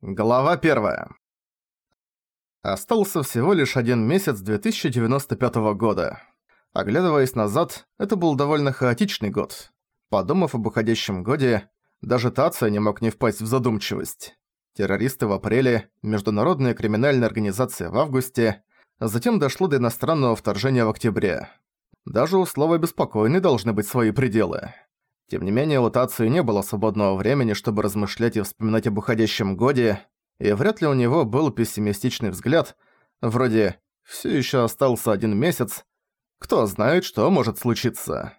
Глава 1. Остался всего лишь один месяц 2095 года. Оглядываясь назад, это был довольно хаотичный год. Подумав об уходящем годе, даже Тация не мог не впасть в задумчивость. Террористы в апреле, международная криминальная организация в августе, а затем дошло до иностранного вторжения в октябре. Даже у слова «беспокойный» должны быть свои пределы. Тем не менее, у Тацию не было свободного времени, чтобы размышлять и вспоминать об уходящем годе, и вряд ли у него был пессимистичный взгляд, вроде «все еще остался один месяц», кто знает, что может случиться.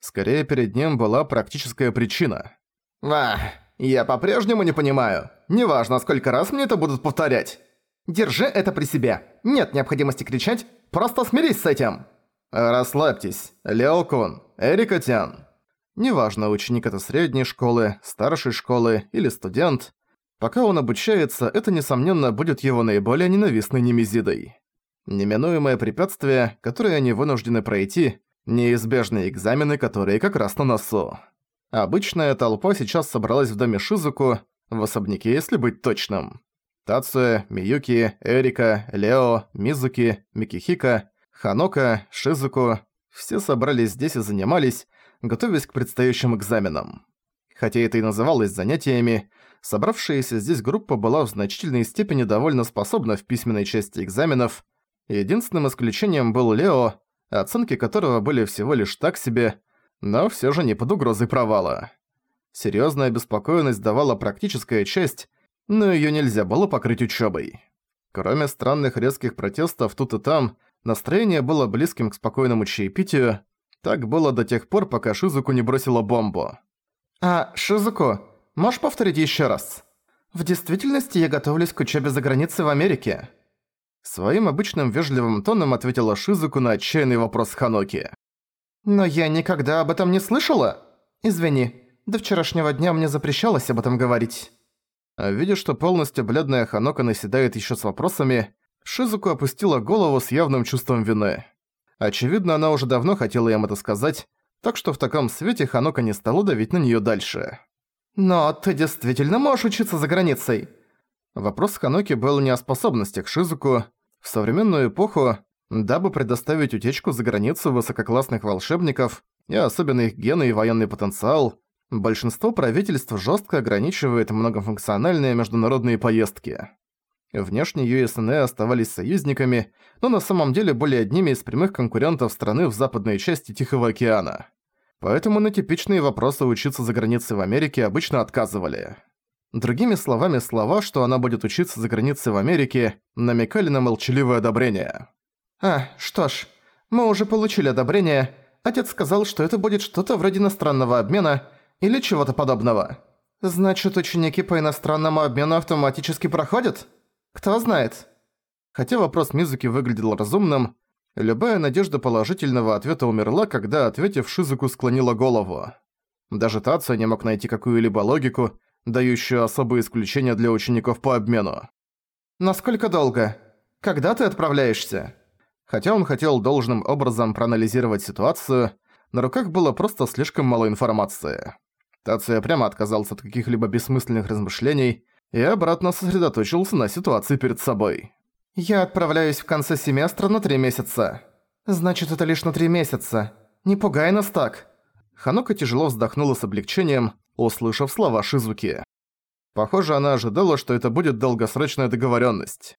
Скорее, перед ним была практическая причина. «А, я по-прежнему не понимаю. Неважно, сколько раз мне это будут повторять. Держи это при себе. Нет необходимости кричать, просто смирись с этим». «Расслабьтесь, Лео Кун, Эрика Тян». Неважно, ученик это средней школы, старшей школы или студент, пока он обучается, это, несомненно, будет его наиболее ненавистной немезидой. Неминуемое препятствие, которое они вынуждены пройти, неизбежные экзамены, которые как раз на носу. Обычная толпа сейчас собралась в доме Шизуку, в особняке, если быть точным. Тацуя, Миюки, Эрика, Лео, Мизуки, Микихика, Ханока, Шизуку – все собрались здесь и занимались, готовясь к предстоящим экзаменам. Хотя это и называлось занятиями, собравшаяся здесь группа была в значительной степени довольно способна в письменной части экзаменов. Единственным исключением был Лео, оценки которого были всего лишь так себе, но все же не под угрозой провала. Серьезная обеспокоенность давала практическая часть, но ее нельзя было покрыть учебой. Кроме странных резких протестов тут и там, настроение было близким к спокойному чаепитию, так было до тех пор, пока Шизуку не бросила бомбу. «А, Шизуку, можешь повторить еще раз? В действительности я готовлюсь к учебе за границей в Америке». Своим обычным вежливым тоном ответила Шизуку на отчаянный вопрос Ханоки. «Но я никогда об этом не слышала. Извини, до вчерашнего дня мне запрещалось об этом говорить». А видя, что полностью бледная Ханока наседает еще с вопросами, Шизуку опустила голову с явным чувством вины. Очевидно, она уже давно хотела им это сказать, так что в таком свете Ханока не стала давить на неё дальше. «Но ты действительно можешь учиться за границей?» Вопрос Ханоки был не о способностях Шизуку. В современную эпоху, дабы предоставить утечку за границу высококлассных волшебников, и особенно их гены и военный потенциал, большинство правительств жестко ограничивает многофункциональные международные поездки. Внешне ЮСН оставались союзниками, но на самом деле были одними из прямых конкурентов страны в западной части Тихого океана. Поэтому на типичные вопросы учиться за границей в Америке обычно отказывали. Другими словами, слова, что она будет учиться за границей в Америке, намекали на молчаливое одобрение. «А, что ж, мы уже получили одобрение. Отец сказал, что это будет что-то вроде иностранного обмена или чего-то подобного. Значит, ученики по иностранному обмену автоматически проходят?» Кто знает. Хотя вопрос Мизуки выглядел разумным, любая надежда положительного ответа умерла, когда, ответив, Шизуку склонила голову. Даже Тация не мог найти какую-либо логику, дающую особые исключения для учеников по обмену. «Насколько долго? Когда ты отправляешься?» Хотя он хотел должным образом проанализировать ситуацию, на руках было просто слишком мало информации. Тация прямо отказался от каких-либо бессмысленных размышлений и обратно сосредоточился на ситуации перед собой. «Я отправляюсь в конце семестра на три месяца. Значит, это лишь на три месяца. Не пугай нас так». Ханока тяжело вздохнула с облегчением, услышав слова Шизуки. Похоже, она ожидала, что это будет долгосрочная договоренность.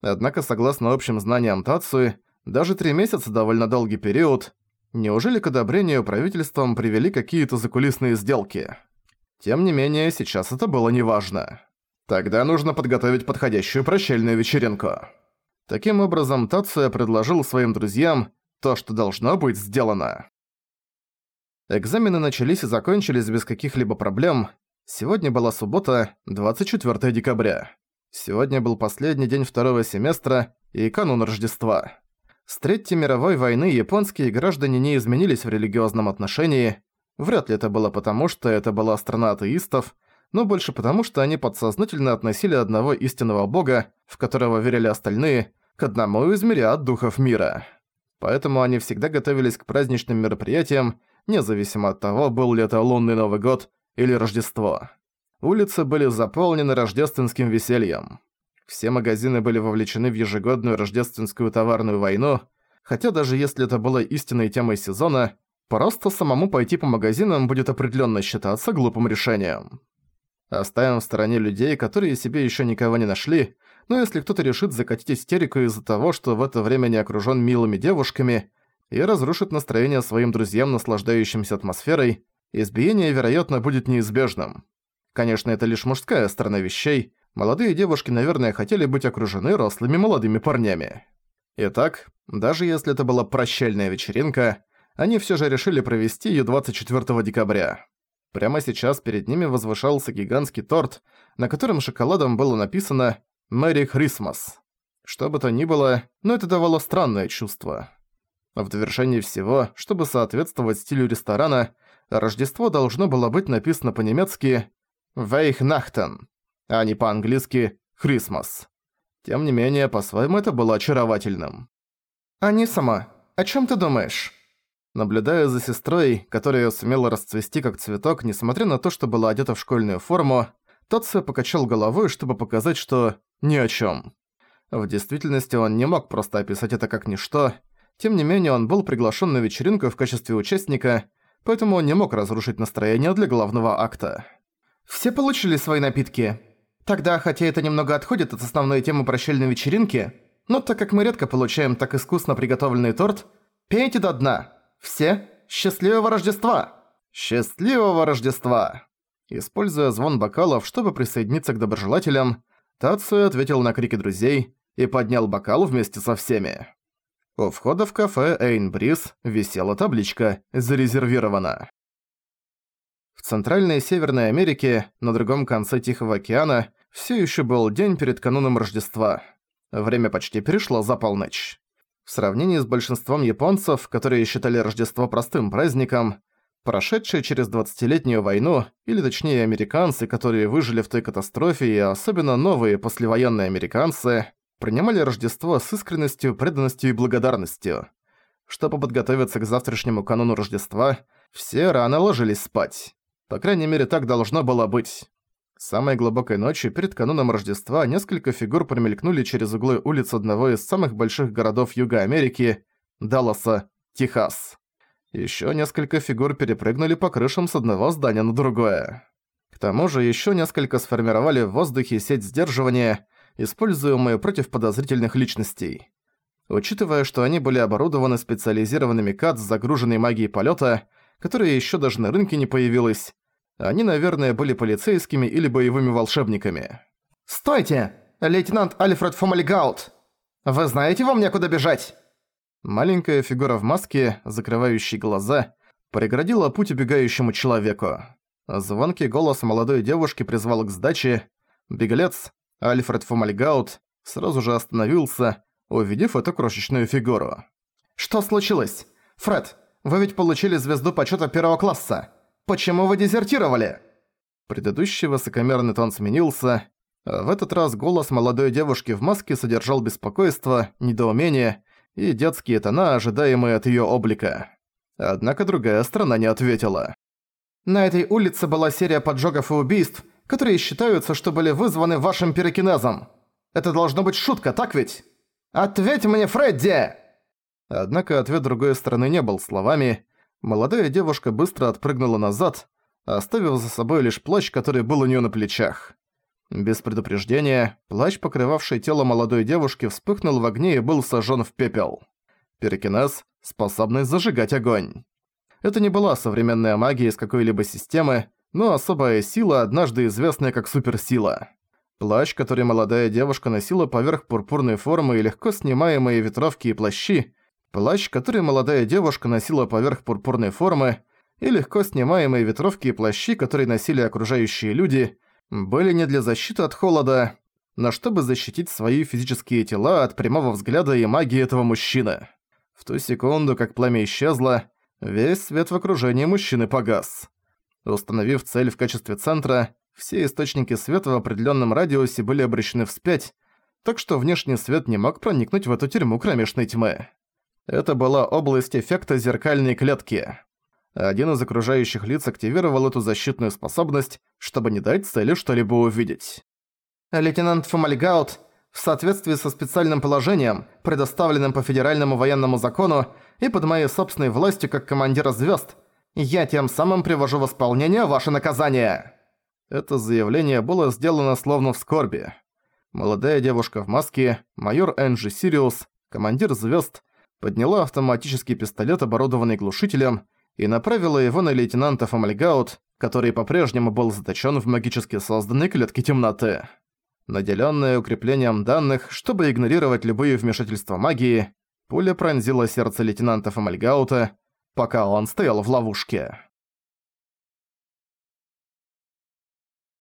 Однако, согласно общим знаниям Тацуи, даже три месяца довольно долгий период. Неужели к одобрению правительством привели какие-то закулисные сделки? Тем не менее, сейчас это было неважно. Тогда нужно подготовить подходящую прощальную вечеринку. Таким образом, Тация предложил своим друзьям то, что должно быть сделано. Экзамены начались и закончились без каких-либо проблем. Сегодня была суббота, 24 декабря. Сегодня был последний день второго семестра и канун Рождества. С Третьей мировой войны японские граждане не изменились в религиозном отношении. Вряд ли это было потому, что это была страна атеистов, но больше потому, что они подсознательно относили одного истинного бога, в которого верили остальные, к одному из мириад духов мира. Поэтому они всегда готовились к праздничным мероприятиям, независимо от того, был ли это лунный Новый год или Рождество. улицы были заполнены рождественским весельем. Все магазины были вовлечены в ежегодную рождественскую товарную войну, хотя даже если это было истинной темой сезона, просто самому пойти по магазинам будет определенно считаться глупым решением. Оставим в стороне людей, которые себе еще никого не нашли, но если кто-то решит закатить истерику из-за того, что в это время не окружён милыми девушками, и разрушит настроение своим друзьям, наслаждающимся атмосферой, избиение, вероятно, будет неизбежным. Конечно, это лишь мужская сторона вещей. Молодые девушки, наверное, хотели быть окружены рослыми молодыми парнями. Итак, даже если это была прощальная вечеринка, они всё же решили провести её 24 декабря. Прямо сейчас перед ними возвышался гигантский торт, на котором шоколадом было написано «Мэри Хрисмас». Что бы то ни было, но это давало странное чувство. В довершении всего, чтобы соответствовать стилю ресторана, Рождество должно было быть написано по-немецки «Вейхнахтен», а не по-английски «Хрисмас». Тем не менее, по-своему это было очаровательным. «Ани сама, о чем ты думаешь?» Наблюдая за сестрой, которая сумела расцвести как цветок, несмотря на то, что была одета в школьную форму, Татсо покачал головой, чтобы показать, что ни о чем. В действительности он не мог просто описать это как ничто, тем не менее он был приглашен на вечеринку в качестве участника, поэтому он не мог разрушить настроение для главного акта. «Все получили свои напитки?» Тогда, хотя это немного отходит от основной темы прощальной вечеринки, но так как мы редко получаем так искусно приготовленный торт, пейте до дна. Все счастливого Рождества! Счастливого Рождества! Используя звон бокалов, чтобы присоединиться к доброжелателям, Тацию ответил на крики друзей и поднял бокал вместе со всеми. У входа в кафе Эйн Бриз висела табличка «Зарезервировано». В Центральной и Северной Америке, на другом конце Тихого океана, все еще был день перед кануном Рождества. Время почти перешло за полночь. В сравнении с большинством японцев, которые считали Рождество простым праздником, прошедшие через 20-летнюю войну, или точнее американцы, которые выжили в той катастрофе, и особенно новые послевоенные американцы, принимали Рождество с искренностью, преданностью и благодарностью. Чтобы подготовиться к завтрашнему кануну Рождества, все рано ложились спать. По крайней мере, так должно было быть. Самой глубокой ночью перед кануном Рождества несколько фигур промелькнули через углы улиц одного из самых больших городов Юга Америки – Далласа, Техас. Ещё несколько фигур перепрыгнули по крышам с одного здания на другое. К тому же ещё несколько сформировали в воздухе сеть сдерживания – используемые против подозрительных личностей. Учитывая, что они были оборудованы специализированными КАТ с загруженной магией полета, которая еще даже на рынке не появилась, они, наверное, были полицейскими или боевыми волшебниками. «Стойте! Лейтенант Альфред Фомальгаут! Вы знаете вам некуда бежать?» Маленькая фигура в маске, закрывающей глаза, преградила путь убегающему человеку. Звонкий голос молодой девушки призвал к сдаче. Беглец, Альфред Фомальгаут сразу же остановился, увидев эту крошечную фигуру. «Что случилось? Фред, вы ведь получили звезду почёта первого класса. Почему вы дезертировали?» Предыдущий высокомерный тон сменился. В этот раз голос молодой девушки в маске содержал беспокойство, недоумение и детские тона, ожидаемые от её облика. Однако другая сторона не ответила. «На этой улице была серия поджогов и убийств, которые считаются, что были вызваны вашим пирокинезом. Это должно быть шутка, так ведь? Ответь мне, Фредди!» Однако ответ другой стороны не был словами. Молодая девушка быстро отпрыгнула назад, оставив за собой лишь плащ, который был у неё на плечах. Без предупреждения, плащ, покрывавший тело молодой девушки, вспыхнул в огне и был сожжён в пепел. Пирокинез – способность зажигать огонь. Это не была современная магия из какой-либо системы, но особая сила, однажды известная как суперсила. Плащ, который молодая девушка носила поверх пурпурной формы и легко снимаемые ветровки и плащи, плащ, который молодая девушка носила поверх пурпурной формы, и легко снимаемые ветровки и плащи, которые носили окружающие люди, были не для защиты от холода, но чтобы защитить свои физические тела от прямого взгляда и магии этого мужчины. В ту секунду, как пламя исчезло, весь свет в окружении мужчины погас. Установив цель в качестве центра, все источники света в определенном радиусе были обращены вспять, так что внешний свет не мог проникнуть в эту тюрьму кромешной тьмы. Это была область эффекта зеркальной клетки. Один из окружающих лиц активировал эту защитную способность, чтобы не дать цели что-либо увидеть. «Лейтенант Фомальгаут, в соответствии со специальным положением, предоставленным по федеральному военному закону и под моей собственной властью как командира звезд, я тем самым привожу в исполнение ваше наказание!» Это заявление было сделано словно в скорби. Молодая девушка в маске, майор Энджи Сириус, командир звезд, подняла автоматический пистолет, оборудованный глушителем, и направила его на лейтенанта Фомальгаут, который по-прежнему был заточен в магически созданной клетке темноты. Наделенная укреплением данных, чтобы игнорировать любые вмешательства магии, пуля пронзила сердце лейтенанта Фомальгаута, пока он стоял в ловушке.